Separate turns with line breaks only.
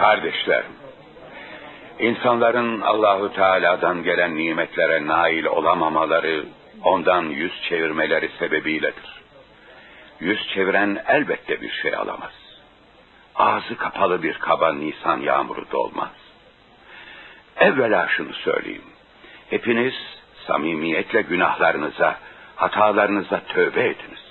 Kardeşlerim, insanların Allahu Teala'dan gelen nimetlere nail olamamaları, ondan yüz çevirmeleri sebebiyledir. Yüz çeviren elbette bir şey alamaz. Ağzı kapalı bir kaba Nisan yağmuru dolmaz. Evvela şunu söyleyeyim. Hepiniz samimiyetle günahlarınıza, hatalarınıza tövbe ediniz.